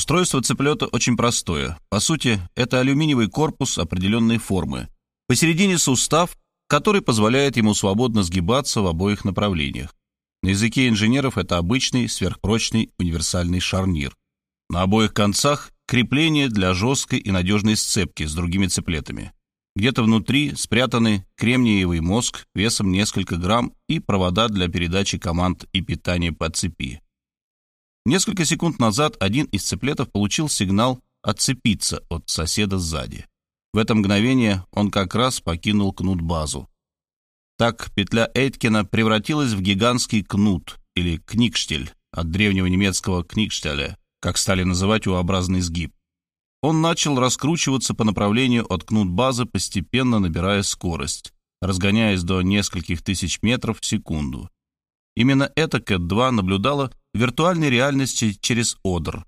Устройство цеплета очень простое. По сути, это алюминиевый корпус определенной формы. Посередине сустав, который позволяет ему свободно сгибаться в обоих направлениях. На языке инженеров это обычный сверхпрочный универсальный шарнир. На обоих концах крепление для жесткой и надежной сцепки с другими цеплетами. Где-то внутри спрятаны кремниевый мозг весом несколько грамм и провода для передачи команд и питания по цепи. Несколько секунд назад один из цеплетов получил сигнал отцепиться от соседа сзади. В это мгновение он как раз покинул кнут-базу. Так петля Эйткина превратилась в гигантский кнут или книгштель от древнего немецкого книгштеля, как стали называть U-образный сгиб. Он начал раскручиваться по направлению от кнут-базы, постепенно набирая скорость, разгоняясь до нескольких тысяч метров в секунду. Именно это Кэт-2 наблюдала виртуальной реальности через Одер.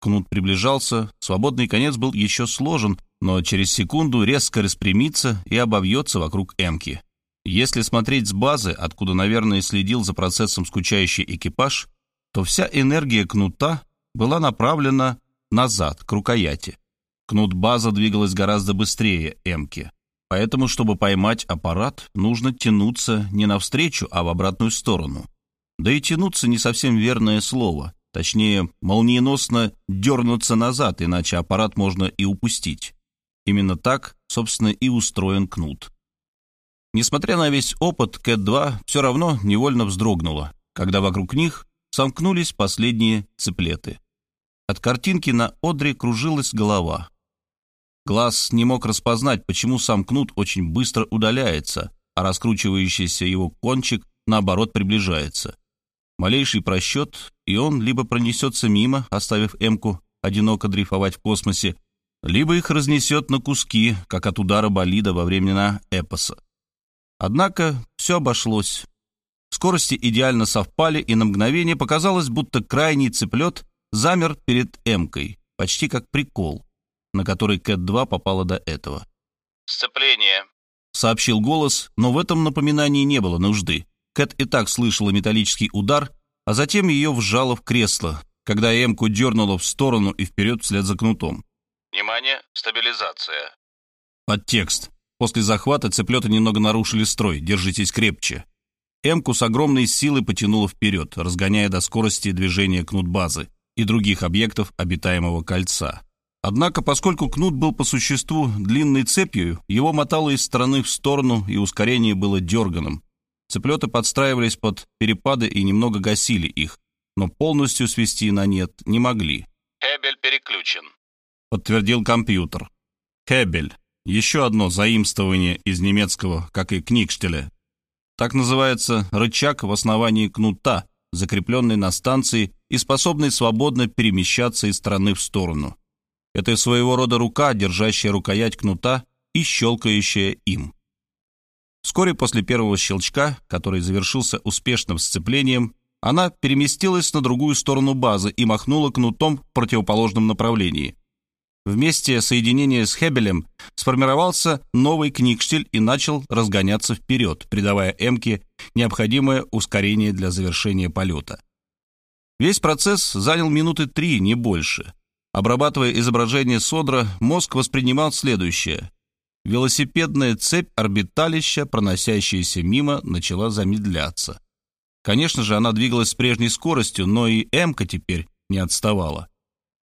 Кнут приближался, свободный конец был еще сложен, но через секунду резко распрямится и обовьется вокруг Эмки. Если смотреть с базы, откуда, наверное, следил за процессом скучающий экипаж, то вся энергия кнута была направлена назад, к рукояти. Кнут-база двигалась гораздо быстрее Эмки. Поэтому, чтобы поймать аппарат, нужно тянуться не навстречу, а в обратную сторону. Да и тянуться не совсем верное слово. Точнее, молниеносно дернуться назад, иначе аппарат можно и упустить. Именно так, собственно, и устроен кнут. Несмотря на весь опыт, Кэт-2 все равно невольно вздрогнула, когда вокруг них сомкнулись последние цеплеты. От картинки на Одре кружилась голова. Глаз не мог распознать, почему сам кнут очень быстро удаляется, а раскручивающийся его кончик, наоборот, приближается. Малейший просчет, и он либо пронесется мимо, оставив Эмку одиноко дрейфовать в космосе, либо их разнесет на куски, как от удара болида во времена эпоса. Однако все обошлось. Скорости идеально совпали, и на мгновение показалось, будто крайний цеплет замер перед Эмкой, почти как прикол, на который Кэт-2 попала до этого. «Сцепление», — сообщил голос, но в этом напоминании не было нужды. Кэт и так слышала металлический удар, а затем ее вжало в кресло, когда Эмку дернуло в сторону и вперед вслед за кнутом. «Внимание, стабилизация». Подтекст. После захвата цеплеты немного нарушили строй, держитесь крепче. Эмку с огромной силой потянуло вперед, разгоняя до скорости движения кнут-базы и других объектов обитаемого кольца. Однако, поскольку кнут был по существу длинной цепью, его мотало из стороны в сторону, и ускорение было дерганым. Цеплеты подстраивались под перепады и немного гасили их, но полностью свести на нет не могли. «Хебель переключен», — подтвердил компьютер. «Хебель» — еще одно заимствование из немецкого, как и книгштеля. Так называется рычаг в основании кнута, закрепленный на станции и способный свободно перемещаться из стороны в сторону. Это своего рода рука, держащая рукоять кнута и щелкающая им. Вскоре после первого щелчка, который завершился успешным сцеплением, она переместилась на другую сторону базы и махнула кнутом в противоположном направлении. Вместе соединения с Хебелем сформировался новый книгштель и начал разгоняться вперед, придавая Эмке необходимое ускорение для завершения полета. Весь процесс занял минуты три, не больше. Обрабатывая изображение Содра, мозг воспринимал следующее. Велосипедная цепь орбиталища, проносящаяся мимо, начала замедляться. Конечно же, она двигалась с прежней скоростью, но и Эмка теперь не отставала.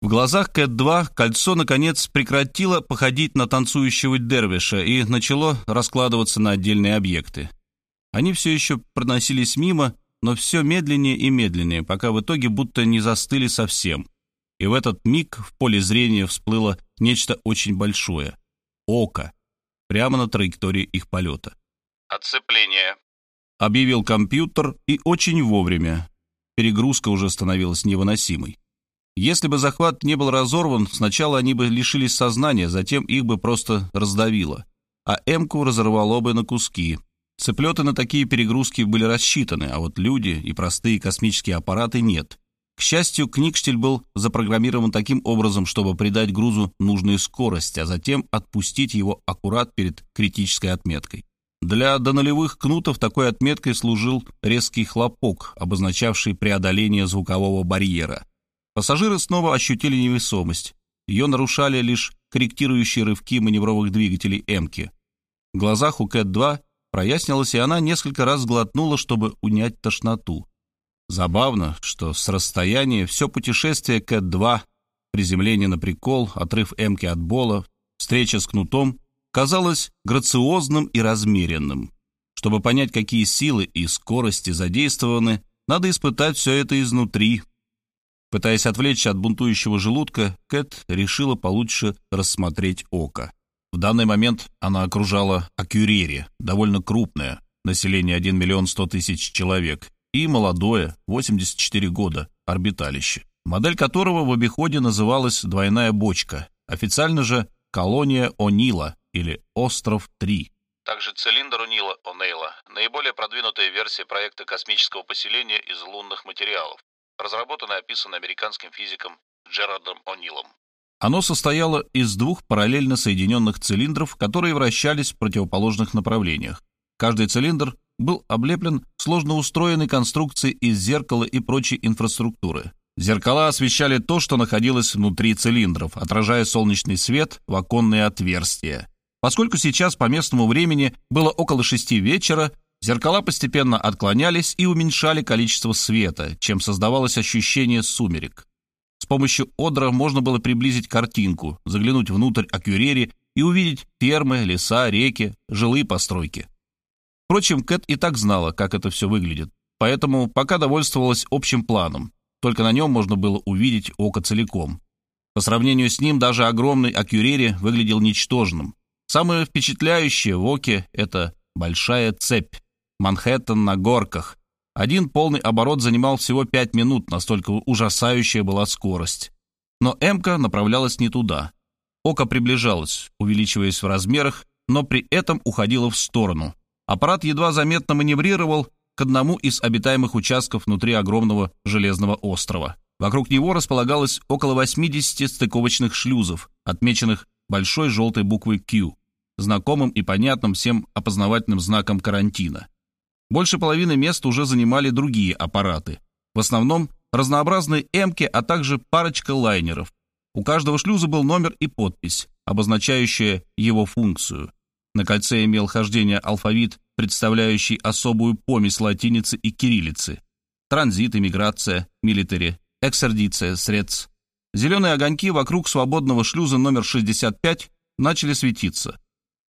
В глазах Кэт-2 кольцо, наконец, прекратило походить на танцующего дервиша и начало раскладываться на отдельные объекты. Они все еще проносились мимо, но все медленнее и медленнее, пока в итоге будто не застыли совсем. И в этот миг в поле зрения всплыло нечто очень большое — око, прямо на траектории их полета. «Отцепление», — объявил компьютер, и очень вовремя. Перегрузка уже становилась невыносимой. Если бы захват не был разорван, сначала они бы лишились сознания, затем их бы просто раздавило, а Эмку разорвало бы на куски — Цеплеты на такие перегрузки были рассчитаны, а вот люди и простые космические аппараты нет. К счастью, Кникштель был запрограммирован таким образом, чтобы придать грузу нужную скорость, а затем отпустить его аккурат перед критической отметкой. Для донулевых кнутов такой отметкой служил резкий хлопок, обозначавший преодоление звукового барьера. Пассажиры снова ощутили невесомость. Ее нарушали лишь корректирующие рывки маневровых двигателей «Эмки». В глазах у Кэт-2 прояснилось, и она несколько раз глотнула, чтобы унять тошноту. Забавно, что с расстояния все путешествие Кэт-2, приземление на прикол, отрыв Эмки от Бола, встреча с Кнутом казалось грациозным и размеренным. Чтобы понять, какие силы и скорости задействованы, надо испытать все это изнутри. Пытаясь отвлечься от бунтующего желудка, Кэт решила получше рассмотреть око. В данный момент она окружала Акюрери, довольно крупное, население 1 миллион 100 тысяч человек, и молодое, 84 года, орбиталище, модель которого в обиходе называлась «двойная бочка», официально же «колония О'Нила» или «Остров-3». Также цилиндр Унила О'Нейла – наиболее продвинутая версия проекта космического поселения из лунных материалов, разработана и описана американским физиком Джерардом О'Нилом. Оно состояло из двух параллельно соединенных цилиндров, которые вращались в противоположных направлениях. Каждый цилиндр был облеплен сложно устроенной конструкцией из зеркала и прочей инфраструктуры. Зеркала освещали то, что находилось внутри цилиндров, отражая солнечный свет в оконные отверстия. Поскольку сейчас по местному времени было около шести вечера, зеркала постепенно отклонялись и уменьшали количество света, чем создавалось ощущение сумерек. С помощью одра можно было приблизить картинку, заглянуть внутрь акюрери и увидеть фермы, леса, реки, жилые постройки. Впрочем, Кэт и так знала, как это все выглядит, поэтому пока довольствовалась общим планом. Только на нем можно было увидеть око целиком. По сравнению с ним даже огромный акюрери выглядел ничтожным. Самое впечатляющее в оке — это большая цепь, Манхэттен на горках, один полный оборот занимал всего пять минут, настолько ужасающая была скорость. Но Эмка направлялась не туда. Око приближалось, увеличиваясь в размерах, но при этом уходило в сторону. Аппарат едва заметно маневрировал к одному из обитаемых участков внутри огромного железного острова. Вокруг него располагалось около 80 стыковочных шлюзов, отмеченных большой желтой буквой Q, знакомым и понятным всем опознавательным знаком карантина. Больше половины мест уже занимали другие аппараты. В основном разнообразные эмки, а также парочка лайнеров. У каждого шлюза был номер и подпись, обозначающая его функцию. На кольце имел хождение алфавит, представляющий особую помесь латиницы и кириллицы. Транзит, иммиграция, милитари, эксердиция, средств. Зеленые огоньки вокруг свободного шлюза номер 65 начали светиться.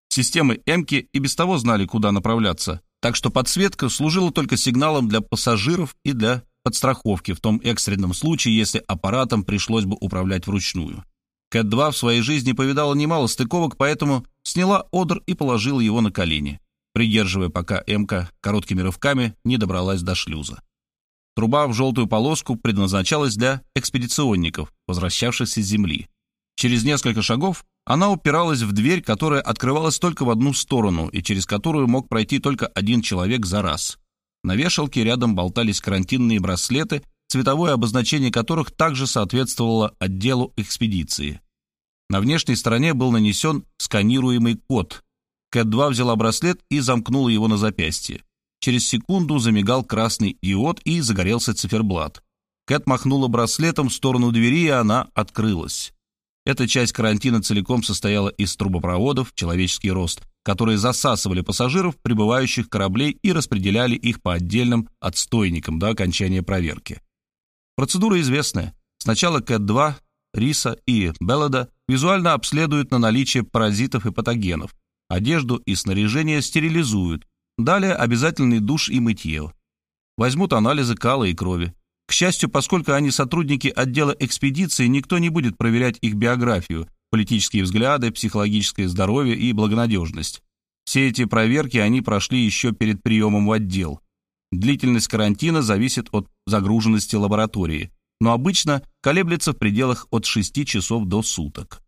Системы Эмки и без того знали, куда направляться, так что подсветка служила только сигналом для пассажиров и для подстраховки в том экстренном случае, если аппаратом пришлось бы управлять вручную. Кэт-2 в своей жизни повидала немало стыковок, поэтому сняла одр и положила его на колени, придерживая, пока Эмка короткими рывками не добралась до шлюза. Труба в желтую полоску предназначалась для экспедиционников, возвращавшихся с Земли. Через несколько шагов она упиралась в дверь, которая открывалась только в одну сторону и через которую мог пройти только один человек за раз. На вешалке рядом болтались карантинные браслеты, цветовое обозначение которых также соответствовало отделу экспедиции. На внешней стороне был нанесен сканируемый код. Кэт-2 взяла браслет и замкнула его на запястье. Через секунду замигал красный диод и загорелся циферблат. Кэт махнула браслетом в сторону двери, и она открылась. Эта часть карантина целиком состояла из трубопроводов «Человеческий рост», которые засасывали пассажиров прибывающих кораблей и распределяли их по отдельным отстойникам до окончания проверки. Процедура известная. Сначала КЭТ-2, Риса и Беллада визуально обследуют на наличие паразитов и патогенов, одежду и снаряжение стерилизуют, далее обязательный душ и мытье. Возьмут анализы кала и крови, к счастью, поскольку они сотрудники отдела экспедиции, никто не будет проверять их биографию, политические взгляды, психологическое здоровье и благонадежность. Все эти проверки они прошли еще перед приемом в отдел. Длительность карантина зависит от загруженности лаборатории, но обычно колеблется в пределах от 6 часов до суток.